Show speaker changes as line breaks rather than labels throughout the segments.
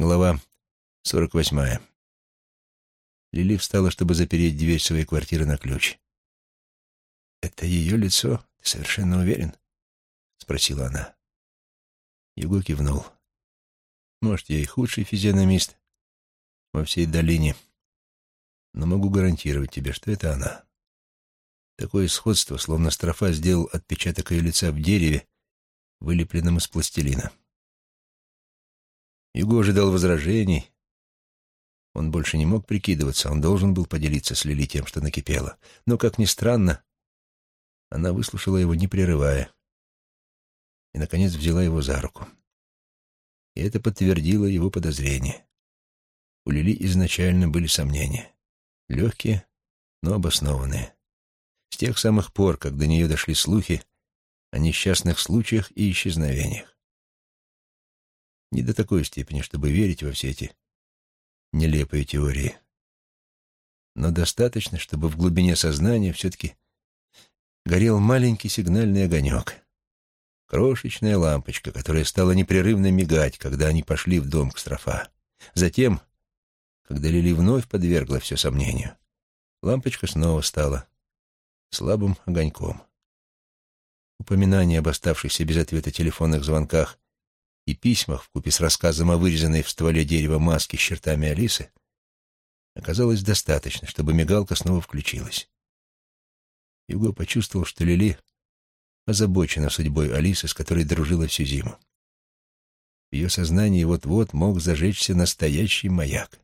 Глава сорок восьмая. Лили встала, чтобы запереть дверь своей квартиры на ключ. «Это ее лицо? Ты совершенно уверен?» — спросила она. Юго кивнул. «Может, я и худший физиономист во всей долине, но могу гарантировать тебе, что это она. Такое сходство, словно строфа сделал отпечаток ее лица в дереве, вылепленном из пластилина. Юго ожидал возражений. Он больше не мог прикидываться, он должен был поделиться с Лили тем, что накипело. Но, как ни странно, она выслушала его, не прерывая, и, наконец, взяла его за руку. И это подтвердило его подозрение. У Лили изначально были сомнения. Легкие, но обоснованные. С тех самых пор, как до нее дошли слухи о несчастных случаях и исчезновениях. Не до такой степени, чтобы верить во все эти нелепые теории. Но достаточно, чтобы в глубине сознания все-таки горел маленький сигнальный огонек. Крошечная лампочка, которая стала непрерывно мигать, когда они пошли в дом к строфа. Затем, когда Лили вновь подвергла все сомнению, лампочка снова стала слабым огоньком. Упоминание об оставшихся без ответа телефонных звонках и письмах вкупе с рассказом о вырезанной в стволе дерева маске с чертами Алисы оказалось достаточно, чтобы мигалка снова включилась. Юго почувствовал, что Лили озабочена судьбой Алисы, с которой дружила всю зиму. В ее сознании вот-вот мог зажечься настоящий маяк.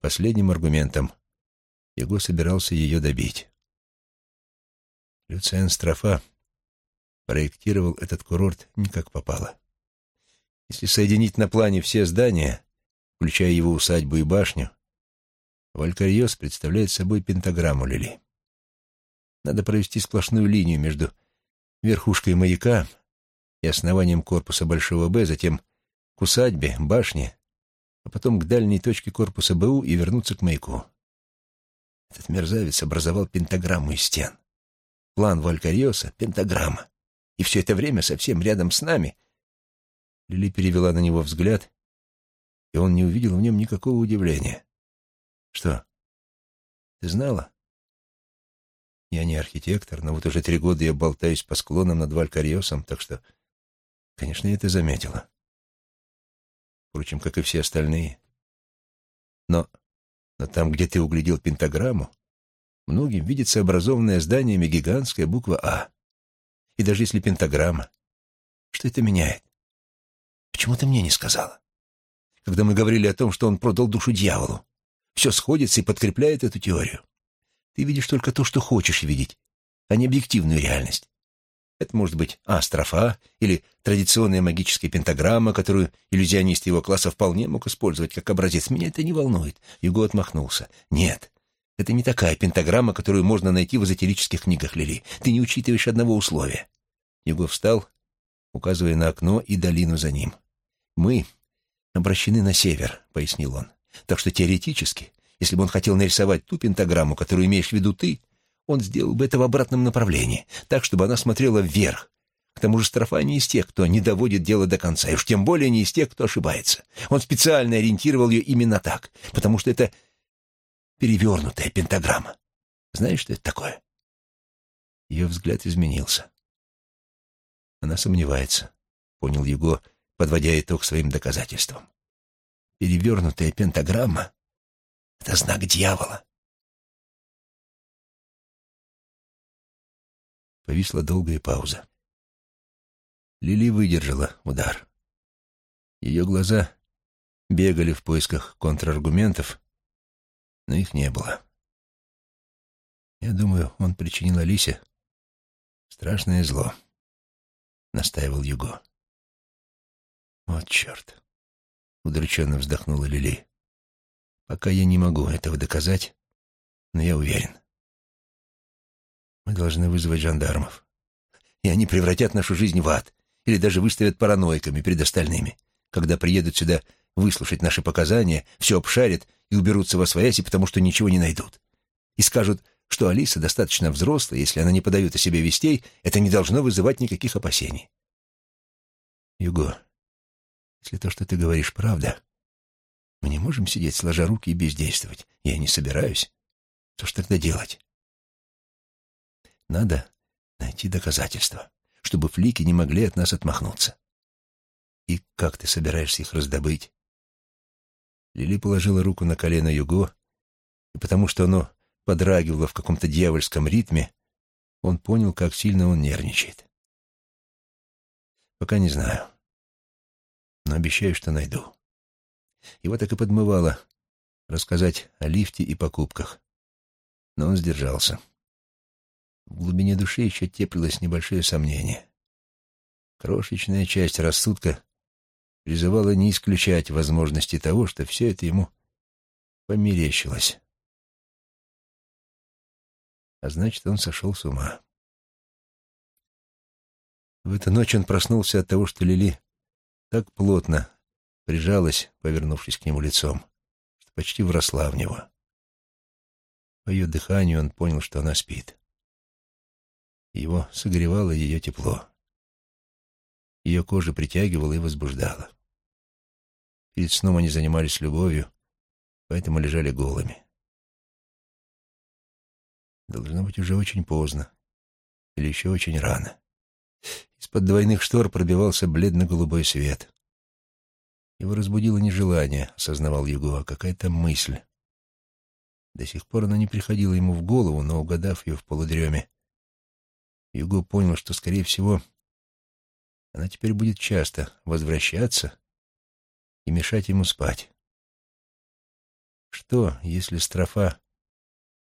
Последним аргументом Его собирался ее добить. Люциан Строфа проектировал этот курорт не как попало. Если соединить на плане все здания, включая его усадьбу и башню, Валькарьос представляет собой пентаграмму Лили. Надо провести сплошную линию между верхушкой маяка и основанием корпуса Большого Б, затем к усадьбе, башне, а потом к дальней точке корпуса БУ и вернуться к маяку. Этот мерзавец образовал пентаграмму из стен. План Валькариоса — пентаграмма. И все это время совсем рядом с нами Лили перевела на него взгляд, и он не увидел в нем никакого удивления. «Что, ты знала?» «Я не архитектор, но вот уже три года я болтаюсь по склонам над Валькариосом, так что, конечно, я это заметила. Впрочем, как и все остальные. Но, но там, где ты углядел пентаграмму, многим видится образованное зданиями гигантская буква «А». И даже если пентаграмма, что это меняет? Почему ты мне не сказала? Когда мы говорили о том, что он продал душу дьяволу. Все сходится и подкрепляет эту теорию. Ты видишь только то, что хочешь видеть, а не объективную реальность. Это может быть астрофа или традиционная магическая пентаграмма, которую иллюзионист его класса вполне мог использовать как образец. Меня это не волнует. Юго отмахнулся. Нет, это не такая пентаграмма, которую можно найти в эзотерических книгах Лили. Ты не учитываешь одного условия. Юго встал, указывая на окно и долину за ним. «Мы обращены на север», — пояснил он. «Так что теоретически, если бы он хотел нарисовать ту пентаграмму, которую имеешь в виду ты, он сделал бы это в обратном направлении, так, чтобы она смотрела вверх. К тому же Строфа не из тех, кто не доводит дело до конца, и уж тем более не из тех, кто ошибается. Он специально ориентировал ее именно так, потому что это перевернутая пентаграмма. Знаешь, что это такое?» Ее взгляд изменился. Она сомневается, понял Его, подводя итог своим доказательствам. Перевернутая пентаграмма — это знак дьявола. Повисла долгая пауза. Лили выдержала удар. Ее глаза бегали в поисках контраргументов, но их не было. Я думаю, он причинил Алисе страшное зло. — настаивал Юго. «Вот черт!» — удрученно вздохнула Лили. «Пока я не могу этого доказать, но я уверен. Мы должны вызвать жандармов, и они превратят нашу жизнь в ад или даже выставят параноиками перед остальными, когда приедут сюда выслушать наши показания, все обшарят и уберутся во свояси, потому что ничего не найдут. И скажут, что Алиса достаточно взрослая, если она не подает о себе вестей, это не должно вызывать никаких опасений. Юго, если то, что ты говоришь, правда, Мы не можем сидеть сложа руки и бездействовать. Я не собираюсь. Что ж тогда делать? Надо найти доказательства, чтобы флики не могли от нас отмахнуться. И как ты собираешься их раздобыть? Лили положила руку на колено Юго, и потому что оно подрагивало в каком-то дьявольском ритме, он понял, как сильно он нервничает. Пока не знаю, но обещаю, что найду. Его так и подмывало рассказать о лифте и покупках, но он сдержался. В глубине души еще теплилось небольшое сомнение. Крошечная часть рассудка призывала не исключать возможности того, что все это ему померещилось. А значит, он сошел с ума. В эту ночь он проснулся от того, что Лили так плотно прижалась, повернувшись к нему лицом, что почти вросла в него. По ее дыханию он понял, что она спит. Его согревало ее тепло. Ее кожа притягивала и возбуждала. Перед сном они занимались любовью, поэтому лежали голыми. Должно быть уже очень поздно или еще очень рано. Из-под двойных штор пробивался бледно-голубой свет. Его разбудило не желание, осознавал Юго, а какая-то мысль. До сих пор она не приходила ему в голову, но, угадав ее в полудреме, Юго понял, что, скорее всего, она теперь будет часто возвращаться и мешать ему спать. Что, если строфа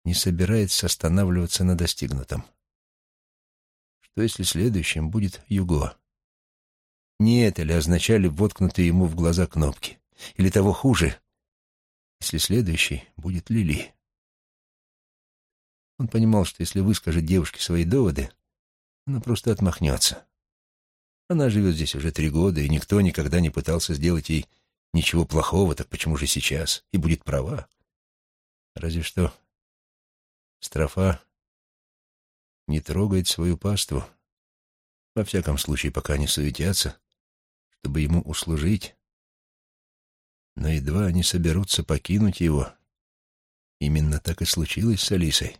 не собирается останавливаться на достигнутом? Что, если следующим будет Юго? Не это ли означали воткнутые ему в глаза кнопки? Или того хуже, если следующий будет Лили? Он понимал, что если выскажет девушке свои доводы, она просто отмахнется. Она живет здесь уже три года, и никто никогда не пытался сделать ей ничего плохого, так почему же сейчас? И будет права. Разве что строфа не трогает свою паству, во всяком случае, пока не суетятся, чтобы ему услужить. Но едва они соберутся покинуть его, именно так и случилось с Алисой.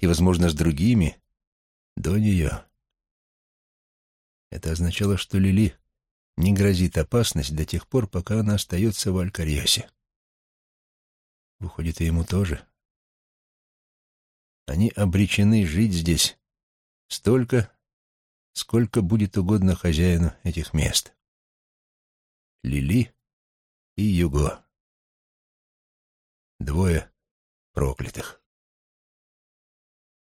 И, возможно, с другими, до нее. Это означало, что Лили не грозит опасность до тех пор, пока она остается в Алькарьосе. Выходит, и ему тоже. Они обречены жить здесь столько, сколько будет угодно хозяину этих мест. Лили и Юго. Двое проклятых.